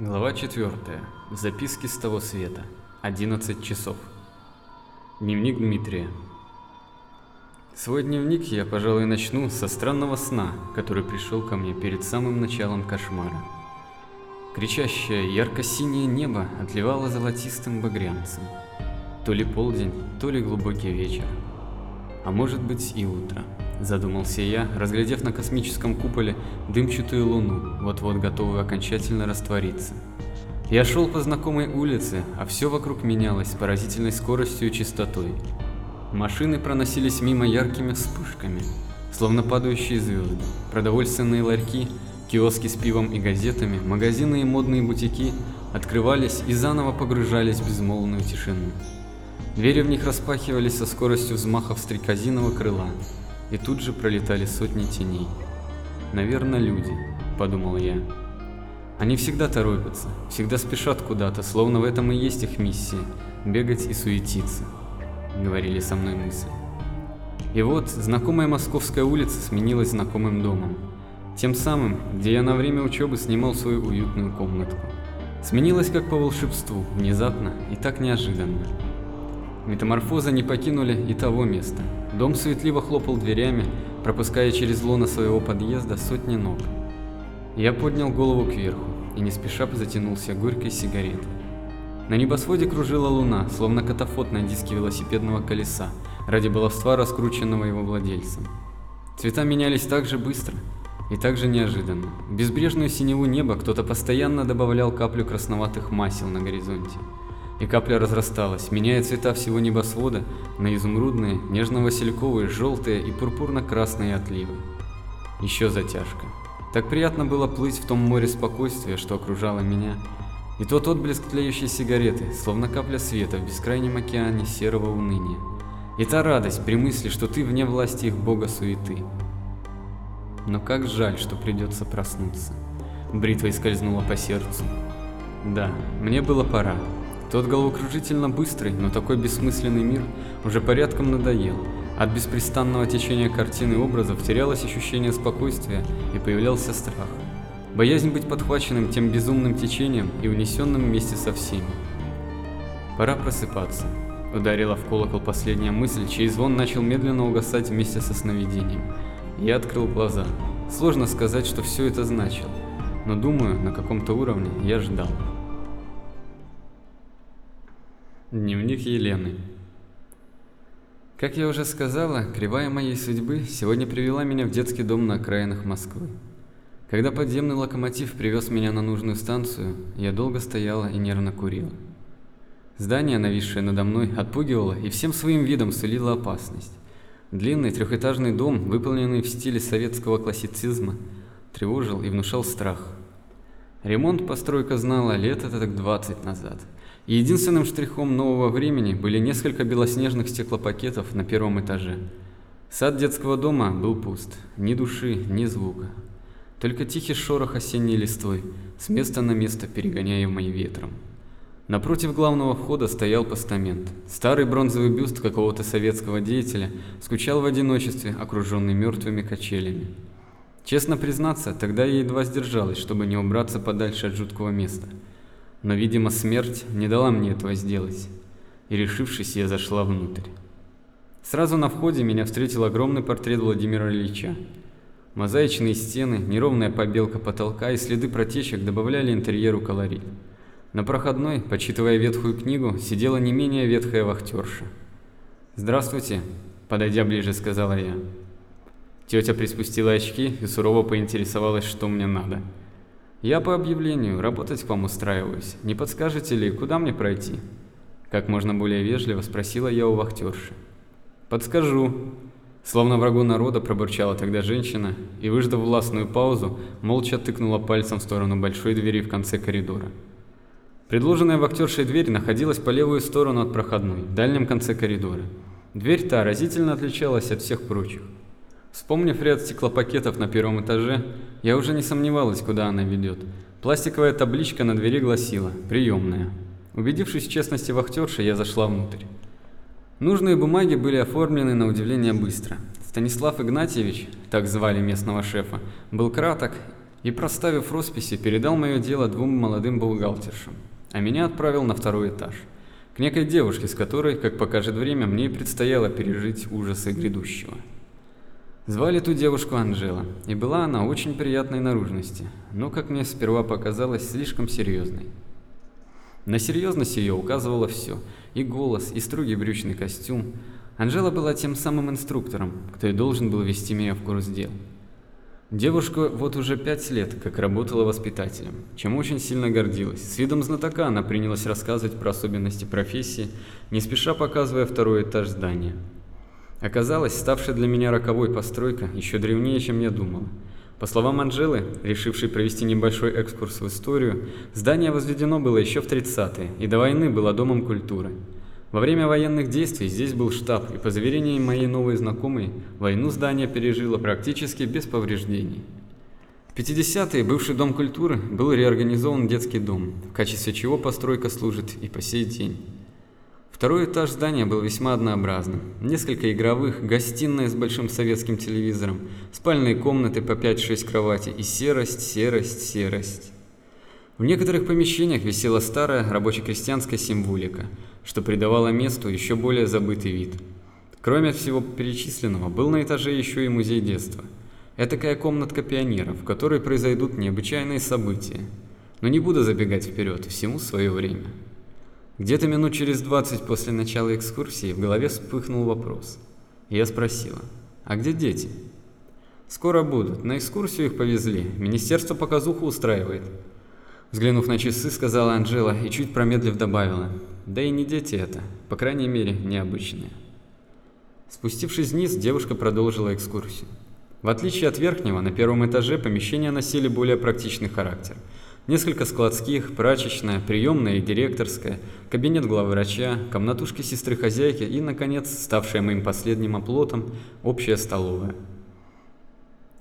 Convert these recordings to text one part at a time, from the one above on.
Глава 4. Записки с того света. 11 часов. Дневник Дмитрия. Свой дневник я, пожалуй, начну со странного сна, который пришел ко мне перед самым началом кошмара. Кричащее ярко-синее небо отливало золотистым багрянцем. То ли полдень, то ли глубокий вечер. А может быть и утро. Задумался я, разглядев на космическом куполе дымчатую луну, вот-вот готовую окончательно раствориться. Я шел по знакомой улице, а все вокруг менялось с поразительной скоростью и частотой. Машины проносились мимо яркими вспышками, словно падающие звезды. Продовольственные ларьки, киоски с пивом и газетами, магазины и модные бутики открывались и заново погружались в безмолвную тишину. Двери в них распахивались со скоростью взмахов стрекозиного крыла, и тут же пролетали сотни теней. «Наверное, люди», — подумал я. «Они всегда торопятся, всегда спешат куда-то, словно в этом и есть их миссия — бегать и суетиться», — говорили со мной мысли. И вот знакомая московская улица сменилась знакомым домом, тем самым, где я на время учебы снимал свою уютную комнатку. Сменилась как по волшебству, внезапно и так неожиданно. Метаморфозы не покинули и того места. Дом суетливо хлопал дверями, пропуская через лоно своего подъезда сотни ног. Я поднял голову кверху и не спеша затянулся горькой сигаретой. На небосводе кружила луна, словно катафот на диске велосипедного колеса, ради баловства раскрученного его владельцем. Цвета менялись так же быстро и так же неожиданно. В безбрежную синеву неба кто-то постоянно добавлял каплю красноватых масел на горизонте и капля разрасталась, меняя цвета всего небосвода на изумрудные, нежно-васильковые, желтые и пурпурно-красные отливы. Еще затяжка. Так приятно было плыть в том море спокойствия, что окружало меня, и тот отблеск тлеющей сигареты, словно капля света в бескрайнем океане серого уныния. И та радость при мысли, что ты вне власти их бога суеты. Но как жаль, что придется проснуться. Бритвой скользнула по сердцу. Да, мне было пора. Тот головокружительно быстрый, но такой бессмысленный мир уже порядком надоел. От беспрестанного течения картин и образов терялось ощущение спокойствия и появлялся страх. Боязнь быть подхваченным тем безумным течением и унесенным вместе со всеми. Пора просыпаться. Ударила в колокол последняя мысль, чей звон начал медленно угасать вместе со сновидением. Я открыл глаза. Сложно сказать, что все это значило, но думаю, на каком-то уровне я ждал. Дневник Елены. Как я уже сказала, кривая моей судьбы сегодня привела меня в детский дом на окраинах Москвы. Когда подземный локомотив привез меня на нужную станцию, я долго стояла и нервно курила. Здание, нависшее надо мной, отпугивало и всем своим видом сулило опасность. Длинный трехэтажный дом, выполненный в стиле советского классицизма, тревожил и внушал страх. Ремонт постройка знала лет это так 20 назад – единственным штрихом нового времени были несколько белоснежных стеклопакетов на первом этаже. Сад детского дома был пуст, ни души, ни звука. Только тихий шорох осенней листвой, с места на место перегоняемый ветром. Напротив главного входа стоял постамент. Старый бронзовый бюст какого-то советского деятеля скучал в одиночестве, окруженный мертвыми качелями. Честно признаться, тогда я едва сдержалась, чтобы не убраться подальше от жуткого места – но, видимо, смерть не дала мне этого сделать, и, решившись, я зашла внутрь. Сразу на входе меня встретил огромный портрет Владимира Ильича. Мозаичные стены, неровная побелка потолка и следы протечек добавляли интерьеру колорит. На проходной, почитывая ветхую книгу, сидела не менее ветхая вахтерша. «Здравствуйте», — подойдя ближе, сказала я. Тетя приспустила очки и сурово поинтересовалась, что мне надо. «Я по объявлению, работать к вам устраиваюсь. Не подскажете ли, куда мне пройти?» Как можно более вежливо спросила я у вахтерши. «Подскажу». Словно врагу народа пробурчала тогда женщина и, выждав властную паузу, молча тыкнула пальцем в сторону большой двери в конце коридора. Предложенная вахтершей дверь находилась по левую сторону от проходной, в дальнем конце коридора. Дверь та разительно отличалась от всех прочих. Вспомнив ряд стеклопакетов на первом этаже, я уже не сомневалась, куда она ведет. Пластиковая табличка на двери гласила «Приемная». Убедившись в честности вахтерши, я зашла внутрь. Нужные бумаги были оформлены на удивление быстро. Станислав Игнатьевич, так звали местного шефа, был краток и, проставив росписи, передал мое дело двум молодым бухгалтершам, а меня отправил на второй этаж, к некой девушке, с которой, как покажет время, мне предстояло пережить ужасы грядущего. Звали ту девушку Анжела, и была она очень приятной наружности, но, как мне сперва показалось, слишком серьезной. На серьезность ее указывало все – и голос, и строгий брючный костюм. Анжела была тем самым инструктором, кто и должен был вести меня в курс дел. Девушка вот уже пять лет как работала воспитателем, чем очень сильно гордилась. С видом знатока она принялась рассказывать про особенности профессии, не спеша показывая второй этаж здания. Оказалось, ставшая для меня роковой постройка еще древнее, чем я думала. По словам Анжелы, решившей провести небольшой экскурс в историю, здание возведено было еще в 30-е и до войны было домом культуры. Во время военных действий здесь был штаб, и по заверениям моей новой знакомой, войну здание пережило практически без повреждений. В 50-е бывший дом культуры был реорганизован детский дом, в качестве чего постройка служит и по сей день. Второй этаж здания был весьма однообразным. Несколько игровых, гостиная с большим советским телевизором, спальные комнаты по 5-6 кроватей и серость, серость, серость. В некоторых помещениях висела старая рабоче-крестьянская символика, что придавало месту еще более забытый вид. Кроме всего перечисленного, был на этаже еще и музей детства. Этакая комнатка пионеров, в которой произойдут необычайные события. Но не буду забегать вперед, всему свое время. Где-то минут через 20 после начала экскурсии в голове вспыхнул вопрос. Я спросила, а где дети? Скоро будут, на экскурсию их повезли, министерство показуху устраивает. Взглянув на часы, сказала Анжела и чуть промедлив добавила, да и не дети это, по крайней мере, необычные. Спустившись вниз, девушка продолжила экскурсию. В отличие от верхнего, на первом этаже помещения носили более практичный характер. Несколько складских, прачечная, приемная и директорская, кабинет главврача, комнатушки сестры-хозяйки и, наконец, ставшая моим последним оплотом, общая столовая.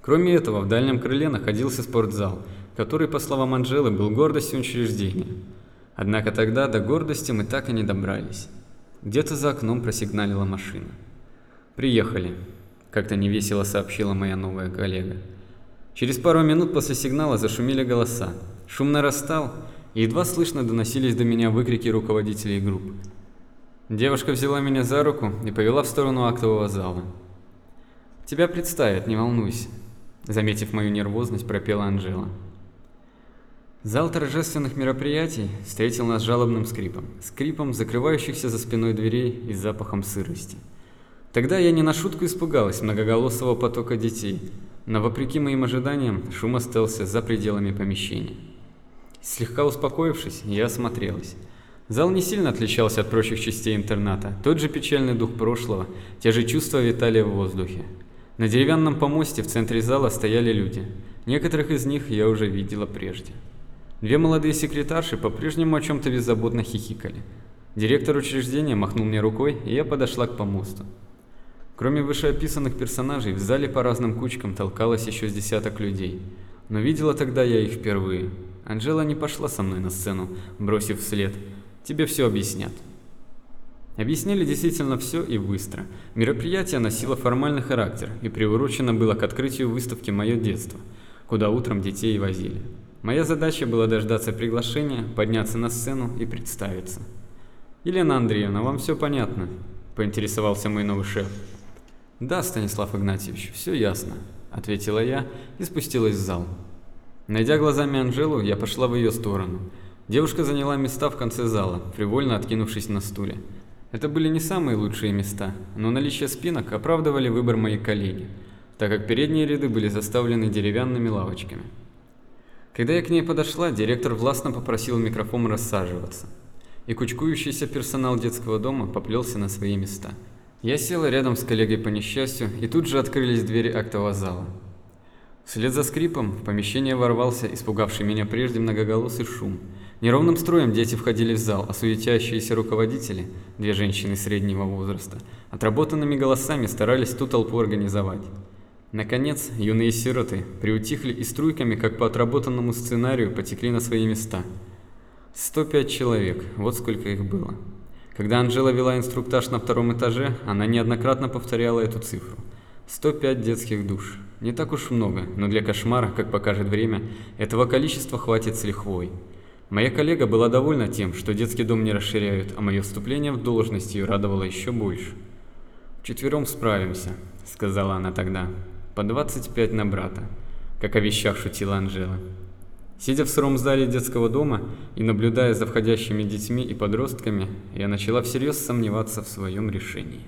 Кроме этого, в дальнем крыле находился спортзал, который, по словам Анжелы, был гордостью учреждения – Однако тогда до гордости мы так и не добрались. Где-то за окном просигналила машина. «Приехали», – как-то невесело сообщила моя новая коллега. Через пару минут после сигнала зашумели голоса. Шум нарастал, и едва слышно доносились до меня выкрики руководителей групп. Девушка взяла меня за руку и повела в сторону актового зала. «Тебя представят, не волнуйся», – заметив мою нервозность, пропела Анжела. Зал торжественных мероприятий встретил нас жалобным скрипом. Скрипом закрывающихся за спиной дверей и запахом сырости. Тогда я не на шутку испугалась многоголосого потока детей, но вопреки моим ожиданиям шум остался за пределами помещения. Слегка успокоившись, я осмотрелась. Зал не сильно отличался от прочих частей интерната. Тот же печальный дух прошлого, те же чувства витали в воздухе. На деревянном помосте в центре зала стояли люди. Некоторых из них я уже видела прежде. Две молодые секретарши по-прежнему о чем-то беззаботно хихикали. Директор учреждения махнул мне рукой, и я подошла к помосту. Кроме вышеописанных персонажей, в зале по разным кучкам толкалось еще с десяток людей. Но видела тогда я их впервые. Анжела не пошла со мной на сцену, бросив вслед. «Тебе все объяснят». Объяснили действительно все и быстро. Мероприятие носило формальный характер и приурочено было к открытию выставки «Мое детство», куда утром детей возили. Моя задача была дождаться приглашения, подняться на сцену и представиться. «Елена Андреевна, вам все понятно?» – поинтересовался мой новый шеф. «Да, Станислав Игнатьевич, все ясно», – ответила я и спустилась в зал. Найдя глазами Анжелу, я пошла в ее сторону. Девушка заняла места в конце зала, привольно откинувшись на стуле. Это были не самые лучшие места, но наличие спинок оправдывали выбор моей коллеги, так как передние ряды были заставлены деревянными лавочками. Когда я к ней подошла, директор властно попросил микрофон рассаживаться. И кучкующийся персонал детского дома поплелся на свои места. Я села рядом с коллегой по несчастью, и тут же открылись двери актового зала. Вслед за скрипом в помещение ворвался испугавший меня прежде многоголосый шум. Неровным строем дети входили в зал, а суетящиеся руководители, две женщины среднего возраста, отработанными голосами старались ту толпу организовать. Наконец, юные сироты приутихли и струйками, как по отработанному сценарию, потекли на свои места. 105 человек, вот сколько их было. Когда Анжела вела инструктаж на втором этаже, она неоднократно повторяла эту цифру. 105 детских душ. Не так уж много, но для кошмара, как покажет время, этого количества хватит с лихвой. Моя коллега была довольна тем, что детский дом не расширяют, а мое вступление в должность ее радовало еще больше. «Четвером справимся», — сказала она тогда. «По 25 на брата», как о вещах шутила Анжела. Сидя в сыром зале детского дома и наблюдая за входящими детьми и подростками, я начала всерьез сомневаться в своем решении.